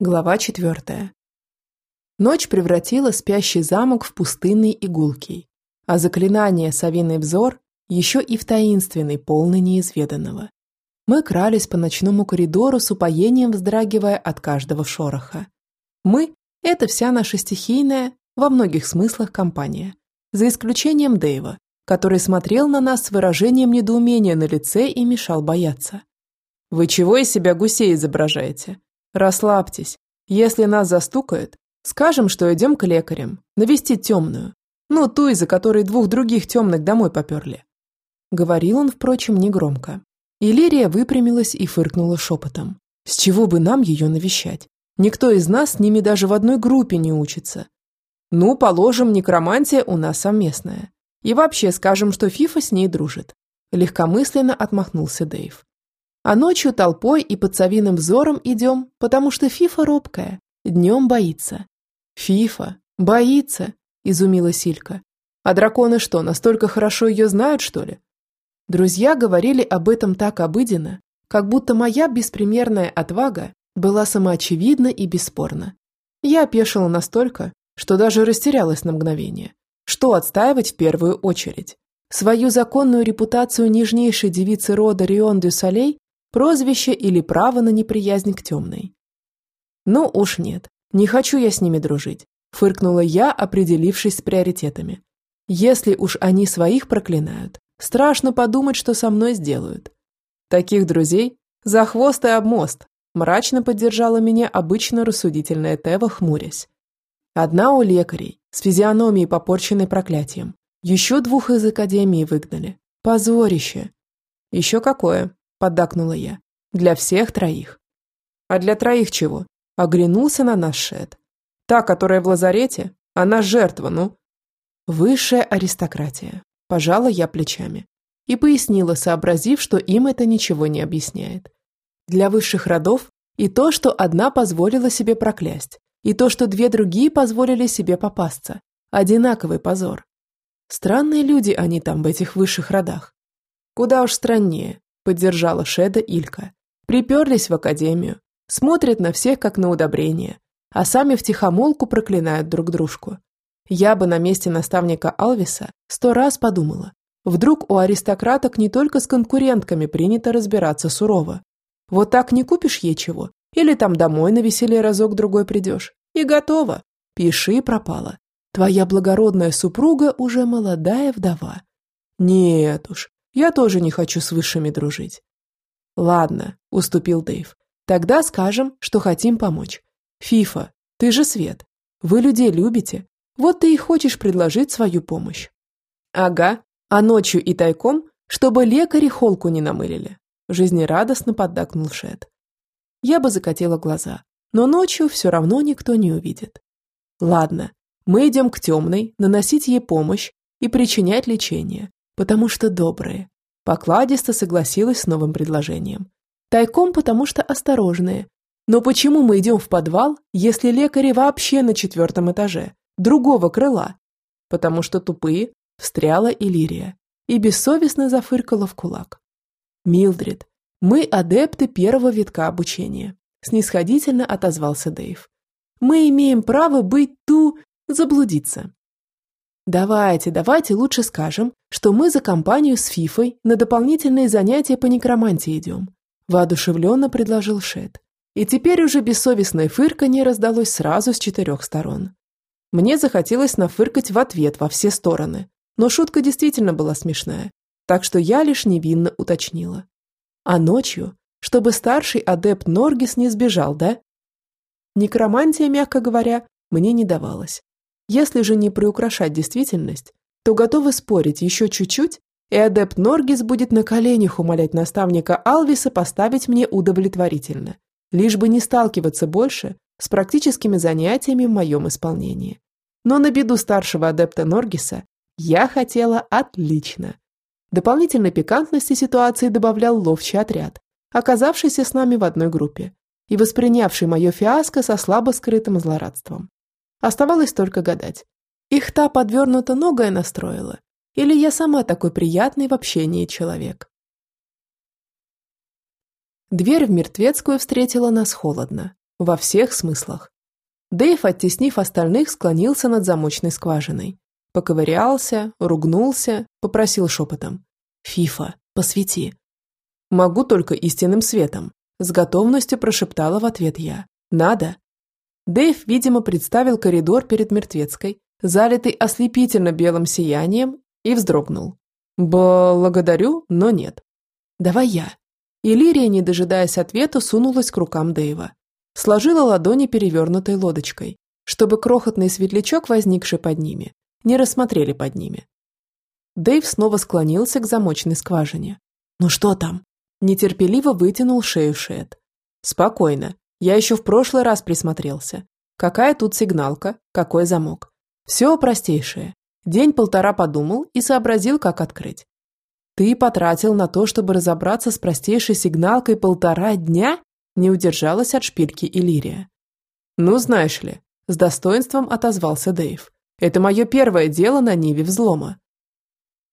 Глава четвертая. Ночь превратила спящий замок в пустынный и гулкий, а заклинание «Совиный взор» еще и в таинственный, полный неизведанного. Мы крались по ночному коридору с упоением вздрагивая от каждого шороха. Мы – это вся наша стихийная, во многих смыслах, компания. За исключением Дэйва, который смотрел на нас с выражением недоумения на лице и мешал бояться. «Вы чего из себя гусей изображаете?» Расслабьтесь. Если нас застукают, скажем, что идем к лекарям, навестить темную. Ну, ту, из-за которой двух других темных домой поперли. Говорил он, впрочем, негромко. Иллирия выпрямилась и фыркнула шепотом. С чего бы нам ее навещать? Никто из нас с ними даже в одной группе не учится. Ну, положим, некромантия у нас совместная. И вообще скажем, что Фифа с ней дружит. Легкомысленно отмахнулся Дэйв. А ночью толпой и под совиным взором идем, потому что Фифа робкая, днем боится. Фифа боится, изумила Силька. А драконы что, настолько хорошо ее знают, что ли? Друзья говорили об этом так обыденно, как будто моя беспримерная отвага была самоочевидна и бесспорна. Я опешила настолько, что даже растерялась на мгновение. Что отстаивать в первую очередь? Свою законную репутацию нежнейшей девицы рода Рион дю Солей прозвище или право на неприязнь к темной. Ну уж нет, не хочу я с ними дружить, фыркнула я, определившись с приоритетами. Если уж они своих проклинают, страшно подумать, что со мной сделают. Таких друзей за хвост и об мост, мрачно поддержала меня обычно рассудительная Тева, хмурясь. Одна у лекарей, с физиономией попорченной проклятием. Еще двух из академии выгнали. Позорище. Еще какое, поддакнула я. Для всех троих. А для троих чего? Оглянулся на наш Шет. Та, которая в лазарете, она жертва, ну. Высшая аристократия. Пожала я плечами. И пояснила, сообразив, что им это ничего не объясняет. Для высших родов и то, что одна позволила себе проклясть, и то, что две другие позволили себе попасться. Одинаковый позор. Странные люди они там в этих высших родах. Куда уж страннее, поддержала Шеда Илька. Приперлись в академию, смотрят на всех как на удобрение, а сами втихомолку проклинают друг дружку. Я бы на месте наставника Алвиса сто раз подумала, вдруг у аристократок не только с конкурентками принято разбираться сурово. Вот так не купишь ей чего, или там домой на веселье разок-другой придешь, и готово, пиши пропала. Твоя благородная супруга уже молодая вдова. Нет уж, я тоже не хочу с высшими дружить. Ладно, уступил Дэйв. Тогда скажем, что хотим помочь. Фифа, ты же Свет. Вы людей любите. Вот ты и хочешь предложить свою помощь. Ага, а ночью и тайком, чтобы лекари холку не намылили. Жизнерадостно поддакнул Шет. Я бы закатила глаза, но ночью все равно никто не увидит. Ладно, мы идем к темной, наносить ей помощь и причинять лечение потому что добрые. Покладисто согласилась с новым предложением. Тайком, потому что осторожные. Но почему мы идем в подвал, если лекари вообще на четвертом этаже, другого крыла? Потому что тупые, встряла Иллирия и бессовестно зафыркала в кулак. Милдрид, мы адепты первого витка обучения, снисходительно отозвался Дэйв. Мы имеем право быть ту... заблудиться. Давайте, давайте лучше скажем, что мы за компанию с Фифой на дополнительные занятия по некромантии идем. Воодушевленно предложил Шет. И теперь уже бессовестное фырканье раздалось сразу с четырех сторон. Мне захотелось нафыркать в ответ во все стороны, но шутка действительно была смешная, так что я лишь невинно уточнила. А ночью, чтобы старший адепт Норгис не сбежал, да? Некромантия, мягко говоря, мне не давалась. Если же не приукрашать действительность, то готовы спорить еще чуть-чуть, и адепт Норгис будет на коленях умолять наставника Алвиса поставить мне удовлетворительно, лишь бы не сталкиваться больше с практическими занятиями в моем исполнении. Но на беду старшего адепта Норгиса я хотела отлично. Дополнительной пикантности ситуации добавлял ловчий отряд, оказавшийся с нами в одной группе и воспринявший мое фиаско со слабо скрытым злорадством. Оставалось только гадать. Их та подвернуто ногое настроила, или я сама такой приятный в общении человек. Дверь в мертвецкую встретила нас холодно. Во всех смыслах. Дэйв, оттеснив остальных, склонился над замочной скважиной. Поковырялся, ругнулся, попросил шепотом. «Фифа, посвети». «Могу только истинным светом», – с готовностью прошептала в ответ я. «Надо». Дэйв, видимо, представил коридор перед мертвецкой, залитый ослепительно белым сиянием, и вздрогнул. «Благодарю, но нет». «Давай я». Иллирия, не дожидаясь ответа, сунулась к рукам Дэйва. Сложила ладони перевернутой лодочкой, чтобы крохотный светлячок, возникший под ними, не рассмотрели под ними. Дэйв снова склонился к замочной скважине. «Ну что там?» Нетерпеливо вытянул шею Шет. «Спокойно. Я еще в прошлый раз присмотрелся. Какая тут сигналка, какой замок. Все простейшее. День-полтора подумал и сообразил, как открыть. Ты потратил на то, чтобы разобраться с простейшей сигналкой полтора дня? Не удержалась от шпильки Иллирия. Ну, знаешь ли, с достоинством отозвался Дэйв. Это мое первое дело на Ниве взлома.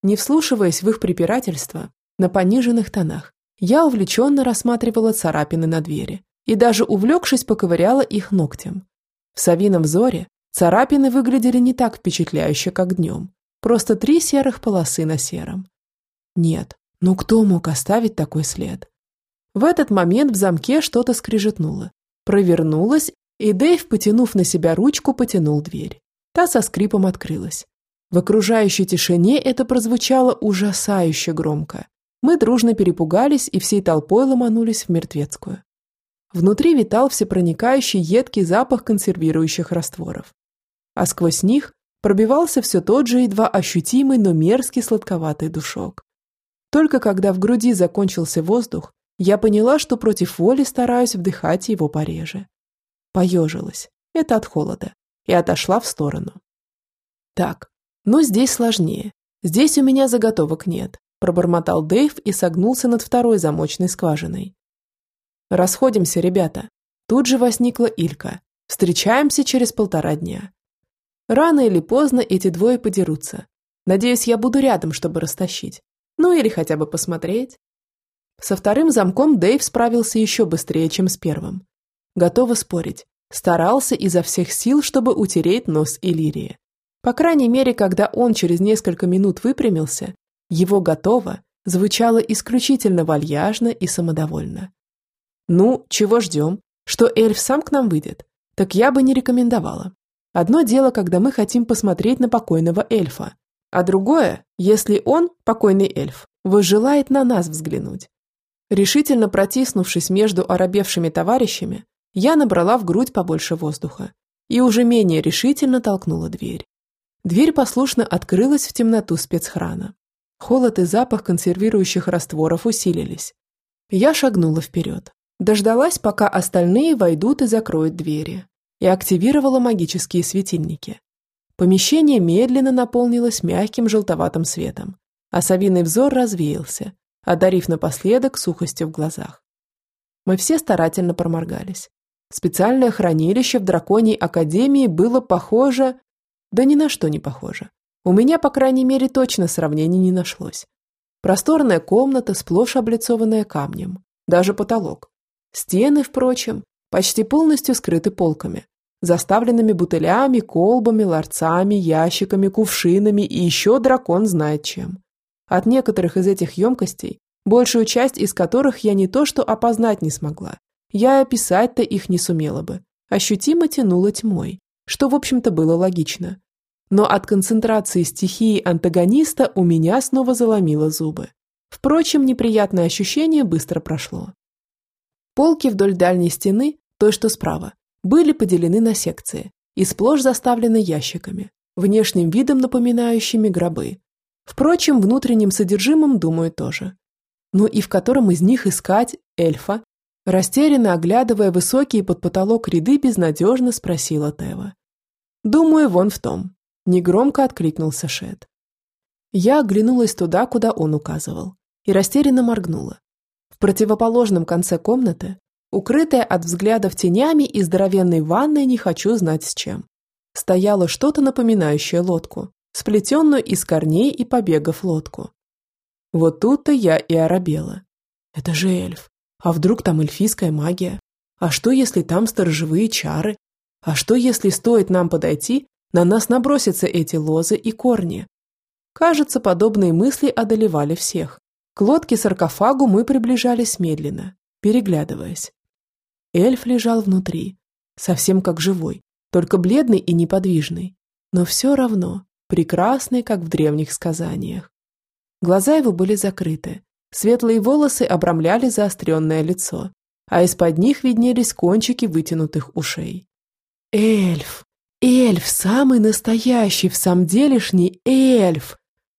Не вслушиваясь в их препирательство, на пониженных тонах, я увлеченно рассматривала царапины на двери и даже увлекшись поковыряла их ногтем. В совином взоре Царапины выглядели не так впечатляюще, как днем. Просто три серых полосы на сером. Нет, ну кто мог оставить такой след? В этот момент в замке что-то скрижетнуло. Провернулось, и Дэйв, потянув на себя ручку, потянул дверь. Та со скрипом открылась. В окружающей тишине это прозвучало ужасающе громко. Мы дружно перепугались и всей толпой ломанулись в мертвецкую. Внутри витал всепроникающий едкий запах консервирующих растворов а сквозь них пробивался все тот же едва ощутимый, но мерзкий сладковатый душок. Только когда в груди закончился воздух, я поняла, что против воли стараюсь вдыхать его пореже. Поежилась, это от холода, и отошла в сторону. Так, но здесь сложнее. Здесь у меня заготовок нет, пробормотал Дэйв и согнулся над второй замочной скважиной. Расходимся, ребята. Тут же возникла Илька. Встречаемся через полтора дня. Рано или поздно эти двое подерутся. Надеюсь, я буду рядом, чтобы растащить. Ну или хотя бы посмотреть. Со вторым замком Дэйв справился еще быстрее, чем с первым. Готова спорить. Старался изо всех сил, чтобы утереть нос Иллирии. По крайней мере, когда он через несколько минут выпрямился, его «готово» звучало исключительно вальяжно и самодовольно. «Ну, чего ждем? Что эльф сам к нам выйдет? Так я бы не рекомендовала. Одно дело, когда мы хотим посмотреть на покойного эльфа, а другое, если он, покойный эльф, возжелает на нас взглянуть. Решительно протиснувшись между оробевшими товарищами, я набрала в грудь побольше воздуха и уже менее решительно толкнула дверь. Дверь послушно открылась в темноту спецхрана. Холод и запах консервирующих растворов усилились. Я шагнула вперед. Дождалась, пока остальные войдут и закроют двери и активировала магические светильники. Помещение медленно наполнилось мягким желтоватым светом, а совиный взор развеялся, одарив напоследок сухостью в глазах. Мы все старательно проморгались. Специальное хранилище в Драконьей Академии было похоже... Да ни на что не похоже. У меня, по крайней мере, точно сравнений не нашлось. Просторная комната, сплошь облицованная камнем. Даже потолок. Стены, впрочем, почти полностью скрыты полками, заставленными бутылями, колбами, ларцами, ящиками, кувшинами и еще дракон знает чем. От некоторых из этих емкостей, большую часть из которых я не то что опознать не смогла, я и описать-то их не сумела бы, ощутимо тянула тьмой, что, в общем-то, было логично. Но от концентрации стихии антагониста у меня снова заломило зубы. Впрочем, неприятное ощущение быстро прошло. Полки вдоль дальней стены, той, что справа, были поделены на секции и сплошь заставлены ящиками, внешним видом напоминающими гробы. Впрочем, внутренним содержимым, думаю, тоже. Ну и в котором из них искать эльфа? Растерянно оглядывая высокие под потолок ряды, безнадежно спросила Тева. «Думаю, вон в том», – негромко откликнулся Шет. Я оглянулась туда, куда он указывал, и растерянно моргнула. В противоположном конце комнаты, укрытая от взглядов тенями и здоровенной ванной не хочу знать с чем, стояло что-то напоминающее лодку, сплетенную из корней и побегов лодку. Вот тут-то я и оробела. Это же эльф. А вдруг там эльфийская магия? А что, если там сторожевые чары? А что, если стоит нам подойти, на нас набросятся эти лозы и корни? Кажется, подобные мысли одолевали всех. К лодке-саркофагу мы приближались медленно, переглядываясь. Эльф лежал внутри, совсем как живой, только бледный и неподвижный, но все равно прекрасный, как в древних сказаниях. Глаза его были закрыты, светлые волосы обрамляли заостренное лицо, а из-под них виднелись кончики вытянутых ушей. Эльф! Эльф! Самый настоящий, в самом делешний эльф!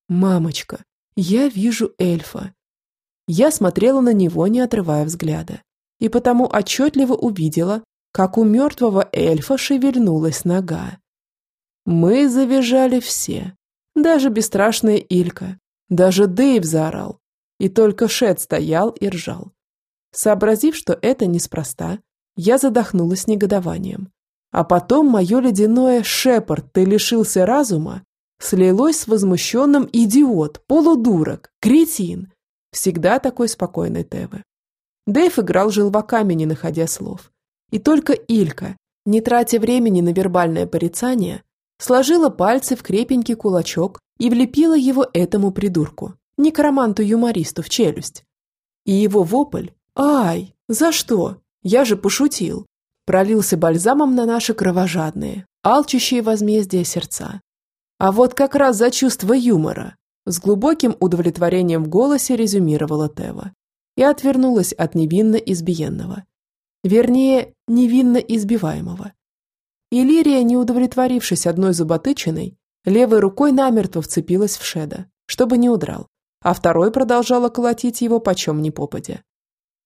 Мамочка, я вижу эльфа. Я смотрела на него, не отрывая взгляда, и потому отчетливо увидела, как у мертвого эльфа шевельнулась нога. Мы завизжали все, даже бесстрашная Илька, даже Дэйв заорал, и только Шет стоял и ржал. Сообразив, что это неспроста, я задохнулась негодованием. А потом мое ледяное «Шепард, ты лишился разума» слилось с возмущенным «Идиот, полудурок, кретин». Всегда такой спокойный Тевы. Дэйв играл желваками, не находя слов. И только Илька, не тратя времени на вербальное порицание, сложила пальцы в крепенький кулачок и влепила его этому придурку, некроманту-юмористу в челюсть. И его вопль «Ай, за что? Я же пошутил!» пролился бальзамом на наши кровожадные, алчущие возмездия сердца. А вот как раз за чувство юмора, с глубоким удовлетворением в голосе резюмировала Тева и отвернулась от невинно избиенного. Вернее, невинно избиваемого. Иллирия, не удовлетворившись одной зуботычиной, левой рукой намертво вцепилась в Шеда, чтобы не удрал, а второй продолжала колотить его почем ни попадя.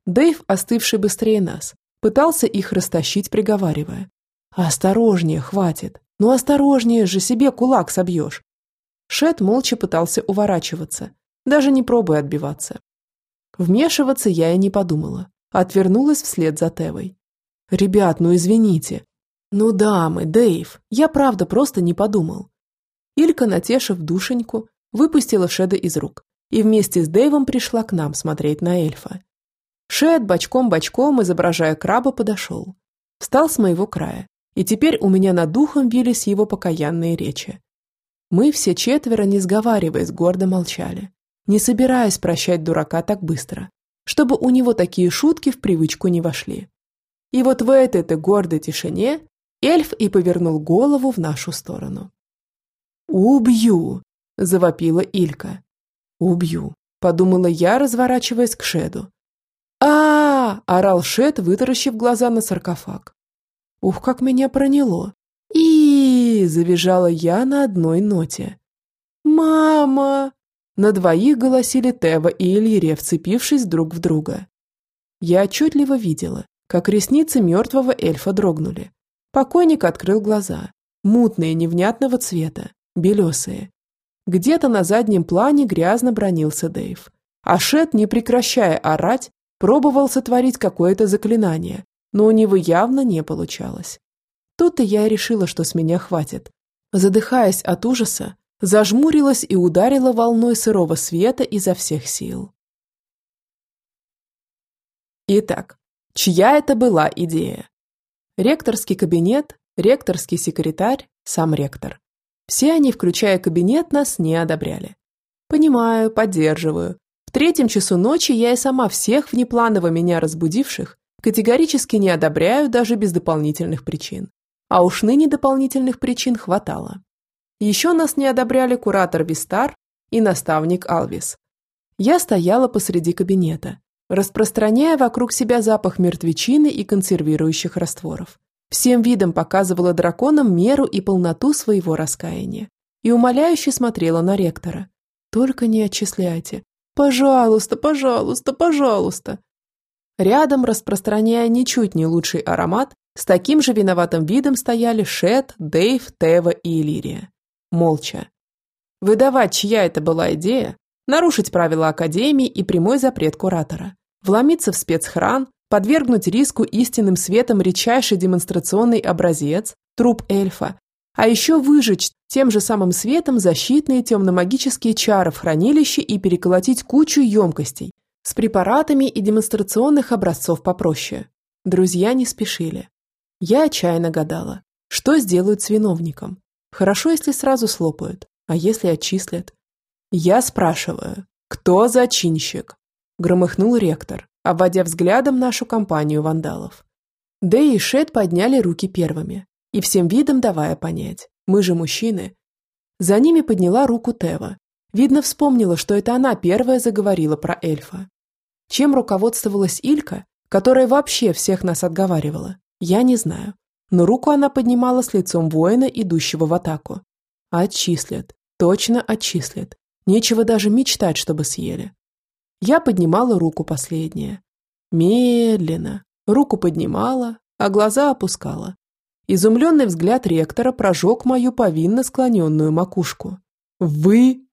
Дэйв, остывший быстрее нас, пытался их растащить, приговаривая. «Осторожнее, хватит! Ну осторожнее же, себе кулак собьешь!» Шет молча пытался уворачиваться, даже не пробуя отбиваться. Вмешиваться я и не подумала, отвернулась вслед за Тевой. «Ребят, ну извините!» «Ну дамы, Дэйв, я правда просто не подумал». Илька, натешив душеньку, выпустила Шеда из рук и вместе с Дэйвом пришла к нам смотреть на эльфа. Шед бочком-бочком, изображая краба, подошел. Встал с моего края, и теперь у меня над духом вились его покаянные речи. Мы все четверо, не сговариваясь, гордо молчали, не собираясь прощать дурака так быстро, чтобы у него такие шутки в привычку не вошли. И вот в этой-то гордой тишине эльф и повернул голову в нашу сторону. «Убью!» – завопила Илька. «Убью!» – подумала я, разворачиваясь к Шеду, а, орал Шет, вытаращив глаза на саркофаг. Ух, как меня проняло. и завизжала я на одной ноте. «Мама!» На двоих голосили Тева и Элирия, вцепившись друг в друга. Я отчетливо видела, как ресницы мертвого эльфа дрогнули. Покойник открыл глаза, мутные, невнятного цвета, белесые. Где-то на заднем плане грязно бронился Дэйв. А Шет, не прекращая орать, Пробовал сотворить какое-то заклинание, но у него явно не получалось. Тут-то я и решила, что с меня хватит. Задыхаясь от ужаса, зажмурилась и ударила волной сырого света изо всех сил. Итак, чья это была идея? Ректорский кабинет, ректорский секретарь, сам ректор. Все они, включая кабинет, нас не одобряли. Понимаю, поддерживаю, в третьем часу ночи я и сама всех внепланово меня разбудивших категорически не одобряю даже без дополнительных причин. А уж ныне дополнительных причин хватало. Еще нас не одобряли куратор Вистар и наставник Алвис. Я стояла посреди кабинета, распространяя вокруг себя запах мертвечины и консервирующих растворов. Всем видом показывала драконам меру и полноту своего раскаяния и умоляюще смотрела на ректора. «Только не отчисляйте, Пожалуйста, пожалуйста, пожалуйста. Рядом, распространяя ничуть не лучший аромат, с таким же виноватым видом стояли Шет, Дейв, Тева и Иллирия. Молча. Выдавать, чья это была идея, нарушить правила Академии и прямой запрет куратора, вломиться в спецхран, подвергнуть риску истинным светом редчайший демонстрационный образец, труп эльфа, а еще выжечь тем же самым светом защитные темно-магические чары в хранилище и переколотить кучу емкостей с препаратами и демонстрационных образцов попроще. Друзья не спешили. Я отчаянно гадала, что сделают с виновником. Хорошо, если сразу слопают, а если отчислят? Я спрашиваю, кто зачинщик? Громыхнул ректор, обводя взглядом нашу компанию вандалов. Дэй и Шет подняли руки первыми и всем видом давая понять, мы же мужчины. За ними подняла руку Тева. Видно, вспомнила, что это она первая заговорила про эльфа. Чем руководствовалась Илька, которая вообще всех нас отговаривала, я не знаю. Но руку она поднимала с лицом воина, идущего в атаку. Отчислят. Точно отчислят. Нечего даже мечтать, чтобы съели. Я поднимала руку последняя. Медленно. Руку поднимала, а глаза опускала. Изумленный взгляд ректора прожег мою повинно склоненную макушку. «Вы?»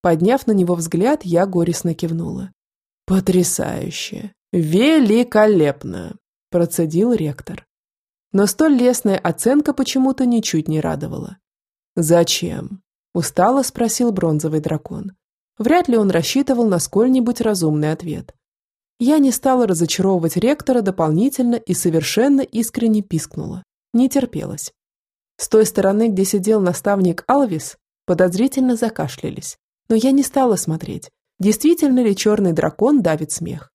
Подняв на него взгляд, я горестно кивнула. «Потрясающе! Великолепно!» – процедил ректор. Но столь лестная оценка почему-то ничуть не радовала. «Зачем?» – устало спросил бронзовый дракон. Вряд ли он рассчитывал на сколь-нибудь разумный ответ. Я не стала разочаровывать ректора дополнительно и совершенно искренне пискнула. Не терпелось. С той стороны, где сидел наставник Алвис, подозрительно закашлялись. Но я не стала смотреть, действительно ли черный дракон давит смех.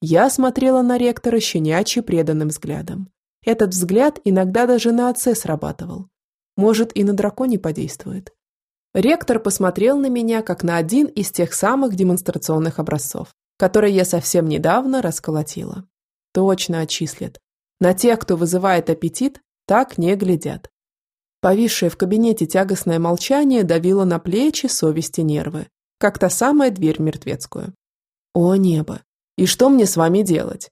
Я смотрела на ректора щенячьи преданным взглядом. Этот взгляд иногда даже на отце срабатывал. Может, и на драконе подействует. Ректор посмотрел на меня, как на один из тех самых демонстрационных образцов, которые я совсем недавно расколотила. Точно отчислят. На тех, кто вызывает аппетит, так не глядят. Повисшее в кабинете тягостное молчание давило на плечи, совести, нервы, как та самая дверь мертвецкую. О небо! И что мне с вами делать?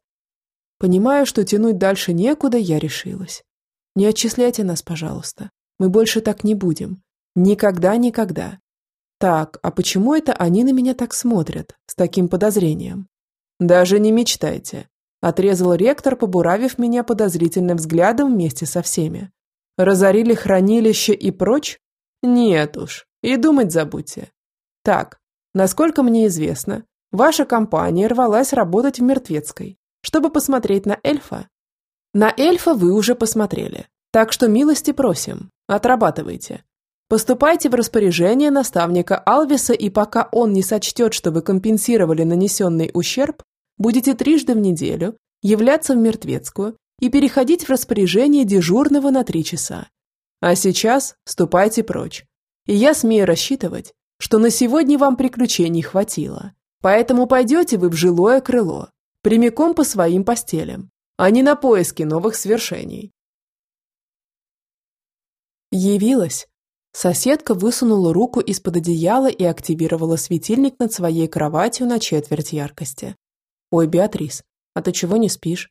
Понимая, что тянуть дальше некуда, я решилась. Не отчисляйте нас, пожалуйста. Мы больше так не будем. Никогда-никогда. Так, а почему это они на меня так смотрят, с таким подозрением? Даже не мечтайте. Отрезал ректор, побуравив меня подозрительным взглядом вместе со всеми. Разорили хранилище и прочь? Нет уж, и думать забудьте. Так, насколько мне известно, ваша компания рвалась работать в Мертвецкой, чтобы посмотреть на эльфа. На эльфа вы уже посмотрели, так что милости просим, отрабатывайте. Поступайте в распоряжение наставника Алвиса, и пока он не сочтет, что вы компенсировали нанесенный ущерб, будете трижды в неделю являться в Мертвецкую и переходить в распоряжение дежурного на три часа. А сейчас ступайте прочь. И я смею рассчитывать, что на сегодня вам приключений хватило. Поэтому пойдете вы в жилое крыло, прямиком по своим постелям, а не на поиски новых свершений. Явилась. Соседка высунула руку из-под одеяла и активировала светильник над своей кроватью на четверть яркости. «Ой, Беатрис, а ты чего не спишь?»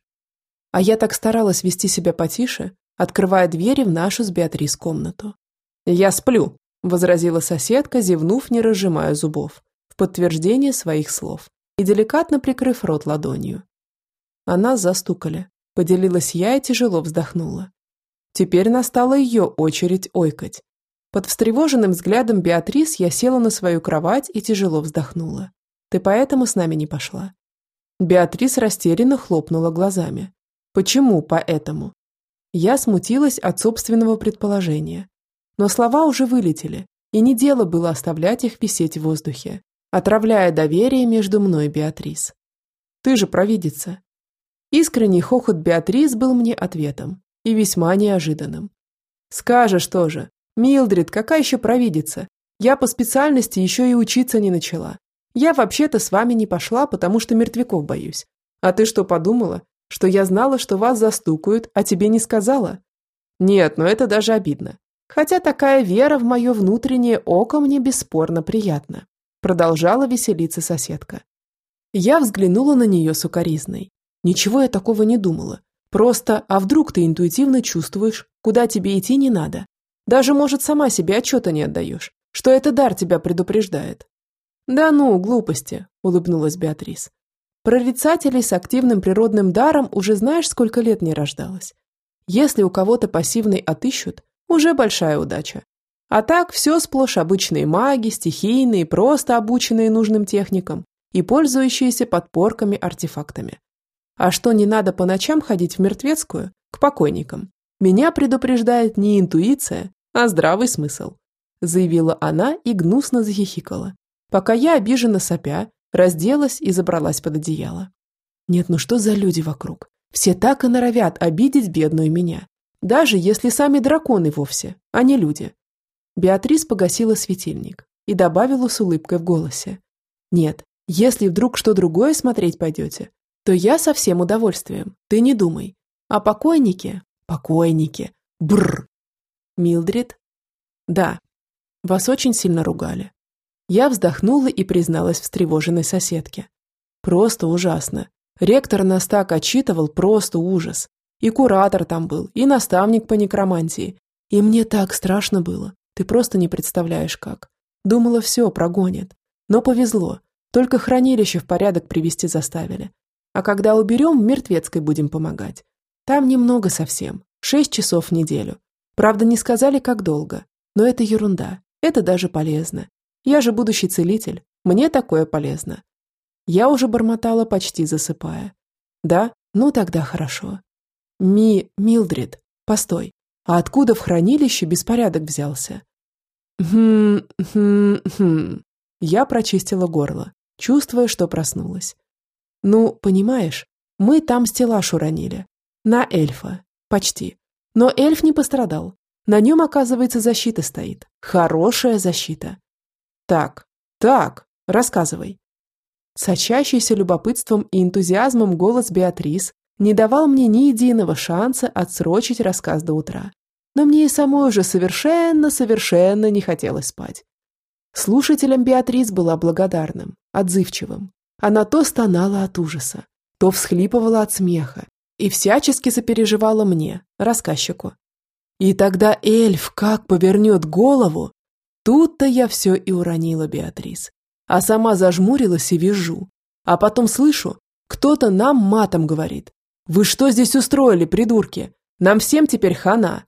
А я так старалась вести себя потише, открывая двери в нашу с Беатрис комнату. «Я сплю», – возразила соседка, зевнув, не разжимая зубов, в подтверждение своих слов и деликатно прикрыв рот ладонью. Она застукали. Поделилась я и тяжело вздохнула. Теперь настала ее очередь ойкать. Под встревоженным взглядом Беатрис я села на свою кровать и тяжело вздохнула. «Ты поэтому с нами не пошла?» Беатрис растерянно хлопнула глазами. «Почему поэтому?» Я смутилась от собственного предположения. Но слова уже вылетели, и не дело было оставлять их висеть в воздухе, отравляя доверие между мной и Беатрис. «Ты же провидица». Искренний хохот Беатрис был мне ответом, и весьма неожиданным. «Скажешь тоже, Милдрид, какая еще провидица? Я по специальности еще и учиться не начала. Я вообще-то с вами не пошла, потому что мертвяков боюсь. А ты что подумала? Что я знала, что вас застукают, а тебе не сказала? Нет, но это даже обидно. Хотя такая вера в мое внутреннее око мне бесспорно приятна. Продолжала веселиться соседка. Я взглянула на нее сукоризной. Ничего я такого не думала. Просто, а вдруг ты интуитивно чувствуешь, куда тебе идти не надо? Даже, может, сама себе отчета не отдаешь, что это дар тебя предупреждает. «Да ну, глупости», – улыбнулась Беатрис. «Прорицателей с активным природным даром уже знаешь, сколько лет не рождалось. Если у кого-то пассивный отыщут, уже большая удача. А так все сплошь обычные маги, стихийные, просто обученные нужным техникам и пользующиеся подпорками артефактами. А что не надо по ночам ходить в мертвецкую, к покойникам, меня предупреждает не интуиция, а здравый смысл», заявила она и гнусно захихикала, пока я, обиженно сопя, разделась и забралась под одеяло. Нет, ну что за люди вокруг? Все так и норовят обидеть бедную меня, даже если сами драконы вовсе, а не люди. Беатрис погасила светильник и добавила с улыбкой в голосе. «Нет, если вдруг что другое смотреть пойдете, то я со всем удовольствием, ты не думай. А покойники? Покойники. Бррр. Милдрид? Да. Вас очень сильно ругали. Я вздохнула и призналась встревоженной соседке. Просто ужасно. Ректор нас так отчитывал, просто ужас. И куратор там был, и наставник по некромантии. И мне так страшно было. Ты просто не представляешь как. Думала, все, прогонят. Но повезло. Только хранилище в порядок привести заставили. А когда уберем, мертвецкой будем помогать. Там немного совсем, шесть часов в неделю. Правда, не сказали, как долго. Но это ерунда, это даже полезно. Я же будущий целитель, мне такое полезно. Я уже бормотала, почти засыпая. Да, ну тогда хорошо. Ми, Милдрид, постой, а откуда в хранилище беспорядок взялся? Хм, хм, хм. Я прочистила горло, чувствуя, что проснулась. Ну, понимаешь, мы там стеллаж уронили. На эльфа. Почти. Но эльф не пострадал. На нем, оказывается, защита стоит. Хорошая защита. Так, так, рассказывай. Сочащийся любопытством и энтузиазмом голос Беатрис не давал мне ни единого шанса отсрочить рассказ до утра. Но мне и самой уже совершенно-совершенно не хотелось спать. Слушателям Беатрис была благодарным, отзывчивым. Она то стонала от ужаса, то всхлипывала от смеха и всячески сопереживала мне, рассказчику. И тогда эльф как повернет голову, тут-то я все и уронила Беатрис. А сама зажмурилась и вижу. А потом слышу, кто-то нам матом говорит. «Вы что здесь устроили, придурки? Нам всем теперь хана!»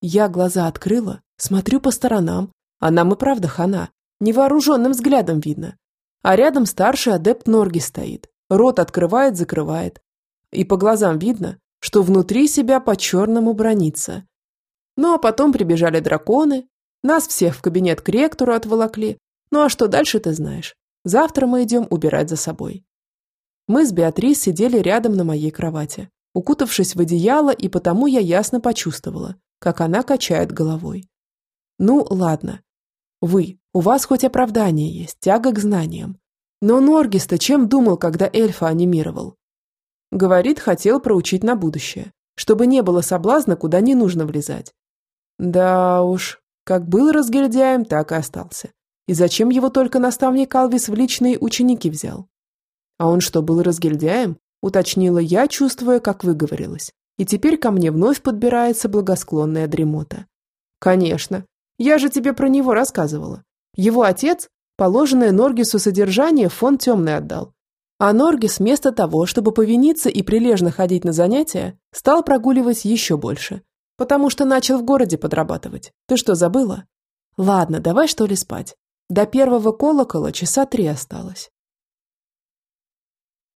Я глаза открыла, смотрю по сторонам, а нам и правда хана. Невооруженным взглядом видно, а рядом старший адепт Норги стоит. Рот открывает-закрывает. И по глазам видно, что внутри себя по-черному бронится. Ну а потом прибежали драконы, нас всех в кабинет к ректору отволокли. Ну а что дальше ты знаешь? Завтра мы идем убирать за собой. Мы с Беатрис сидели рядом на моей кровати, укутавшись в одеяло, и потому я ясно почувствовала, как она качает головой. Ну, ладно. Вы, у вас хоть оправдание есть, тяга к знаниям. Но Норгис-то чем думал, когда эльфа анимировал? Говорит, хотел проучить на будущее, чтобы не было соблазна, куда не нужно влезать. Да уж, как был разгильдяем, так и остался. И зачем его только наставник Алвис в личные ученики взял? А он что, был разгильдяем? Уточнила я, чувствуя, как выговорилась. И теперь ко мне вновь подбирается благосклонная дремота. Конечно. Я же тебе про него рассказывала. Его отец положенное Норгису содержание в фонд темный отдал. А Норгис вместо того, чтобы повиниться и прилежно ходить на занятия, стал прогуливать еще больше. Потому что начал в городе подрабатывать. Ты что, забыла? Ладно, давай что ли спать. До первого колокола часа три осталось.